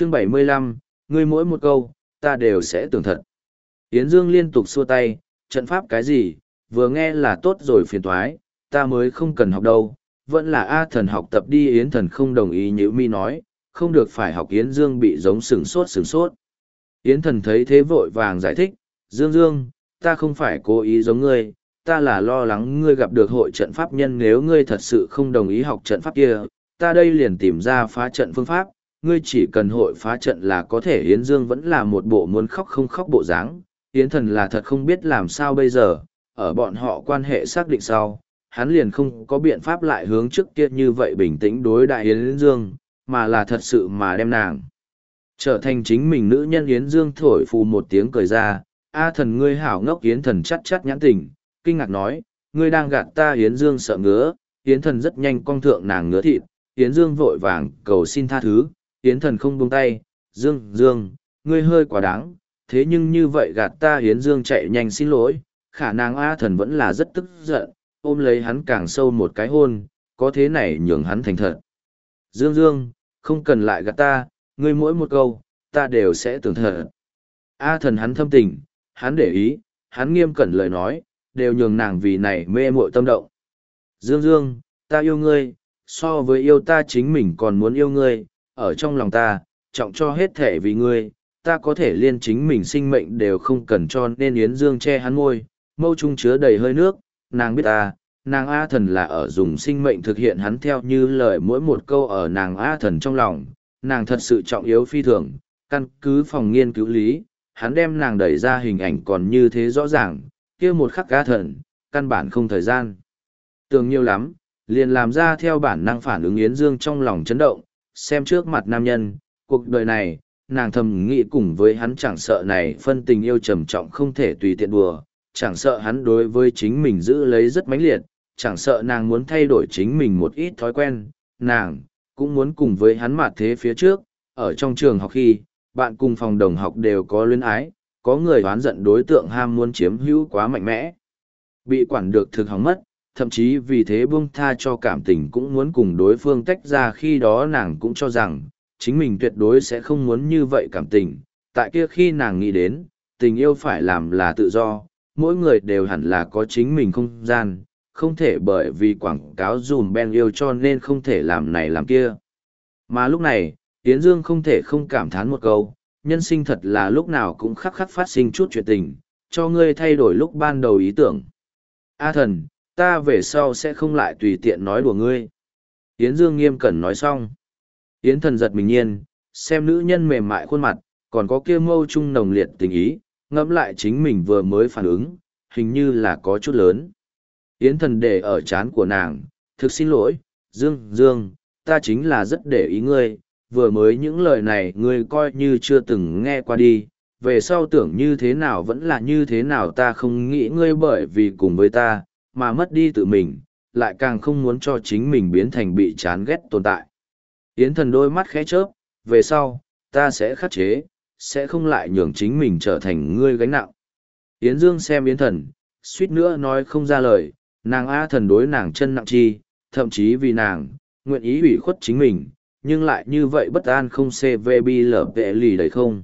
chương bảy mươi lăm ngươi mỗi một câu, ta đều sẽ tưởng thật. Yến Dương liên tục xua tay, trận pháp cái gì, vừa nghe là tốt rồi phiền thoái, ta mới không cần học đâu, vẫn là A thần học tập đi Yến thần không đồng ý như mi nói, không được phải học Yến Dương bị giống sừng sốt sừng sốt. Yến thần thấy thế vội vàng giải thích, Dương Dương, ta không phải cố ý giống ngươi, ta là lo lắng ngươi gặp được hội trận pháp nhân nếu ngươi thật sự không đồng ý học trận pháp kia, ta đây liền tìm ra phá trận phương pháp, ngươi chỉ cần hội phá trận là có thể Yến Dương vẫn là một bộ muốn khóc không khóc bộ dáng. Yến thần là thật không biết làm sao bây giờ, ở bọn họ quan hệ xác định sau, hắn liền không có biện pháp lại hướng trước kia như vậy bình tĩnh đối đại Yến Dương, mà là thật sự mà đem nàng. Trở thành chính mình nữ nhân Yến Dương thổi phù một tiếng cười ra, A thần ngươi hảo ngốc Yến thần chắt chắt nhãn tình, kinh ngạc nói, ngươi đang gạt ta Yến Dương sợ ngứa, Yến thần rất nhanh cong thượng nàng ngứa thịt, Yến Dương vội vàng cầu xin tha thứ, Yến thần không buông tay, Dương, Dương, ngươi hơi quá đáng, thế nhưng như vậy gạt ta Yến Dương chạy nhanh xin lỗi, khả năng A thần vẫn là rất tức giận, ôm lấy hắn càng sâu một cái hôn, có thế này nhường hắn thành thật. Dương Dương, không cần lại gạt ta, ngươi mỗi một câu, ta đều sẽ tưởng thật. A thần hắn thâm tình, hắn để ý, hắn nghiêm cẩn lời nói, đều nhường nàng vì này mê muội tâm động. Dương Dương, ta yêu ngươi, so với yêu ta chính mình còn muốn yêu ngươi, ở trong lòng ta, trọng cho hết thể vì ngươi, ta có thể liên chính mình sinh mệnh đều không cần cho nên Yến Dương che hắn môi, mâu trung chứa đầy hơi nước, nàng biết ta, nàng A thần là ở dùng sinh mệnh thực hiện hắn theo như lời mỗi một câu ở nàng A thần trong lòng, nàng thật sự trọng yếu phi thường, căn cứ phòng nghiên cứu lý, hắn đem nàng đẩy ra hình ảnh còn như thế rõ ràng, kia một khắc A thần, căn bản không thời gian. Tưởng nhiều lắm, liền làm ra theo bản năng phản ứng Yến Dương trong lòng chấn động, xem trước mặt nam nhân, cuộc đời này, nàng thầm nghĩ cùng với hắn chẳng sợ này phân tình yêu trầm trọng không thể tùy tiện đùa, chẳng sợ hắn đối với chính mình giữ lấy rất mãnh liệt, chẳng sợ nàng muốn thay đổi chính mình một ít thói quen, nàng cũng muốn cùng với hắn mặt thế phía trước, ở trong trường học khi, bạn cùng phòng đồng học đều có luyến ái, có người oán giận đối tượng ham muốn chiếm hữu quá mạnh mẽ. Bị quản được thực hóng mất, thậm chí vì thế buông tha cho cảm tình cũng muốn cùng đối phương tách ra khi đó nàng cũng cho rằng, chính mình tuyệt đối sẽ không muốn như vậy cảm tình. Tại kia khi nàng nghĩ đến, tình yêu phải làm là tự do, mỗi người đều hẳn là có chính mình không gian, không thể bởi vì quảng cáo dùm ben yêu cho nên không thể làm này làm kia. Mà lúc này, Tiến Dương không thể không cảm thán một câu, nhân sinh thật là lúc nào cũng khắc khắc phát sinh chút chuyện tình, cho ngươi thay đổi lúc ban đầu ý tưởng. A thần, ta về sau sẽ không lại tùy tiện nói đùa ngươi. Yến Dương nghiêm cẩn nói xong. Yến thần giật mình nhiên, xem nữ nhân mềm mại khuôn mặt, còn có kia mâu trung nồng liệt tình ý, ngẫm lại chính mình vừa mới phản ứng, hình như là có chút lớn. Yến thần để ở chán của nàng, thực xin lỗi, Dương, Dương, ta chính là rất để ý ngươi, vừa mới những lời này ngươi coi như chưa từng nghe qua đi, về sau tưởng như thế nào vẫn là như thế nào ta không nghĩ ngươi bởi vì cùng với ta, mà mất đi tự mình, lại càng không muốn cho chính mình biến thành bị chán ghét tồn tại. Yến thần đôi mắt khẽ chớp, về sau, ta sẽ khắc chế, sẽ không lại nhường chính mình trở thành ngươi gánh nặng. Yến Dương xem Yến thần, suýt nữa nói không ra lời, nàng A thần đối nàng chân nặng chi, thậm chí vì nàng, nguyện ý ủy khuất chính mình, nhưng lại như vậy bất an không CVB lở vệ lì đấy không.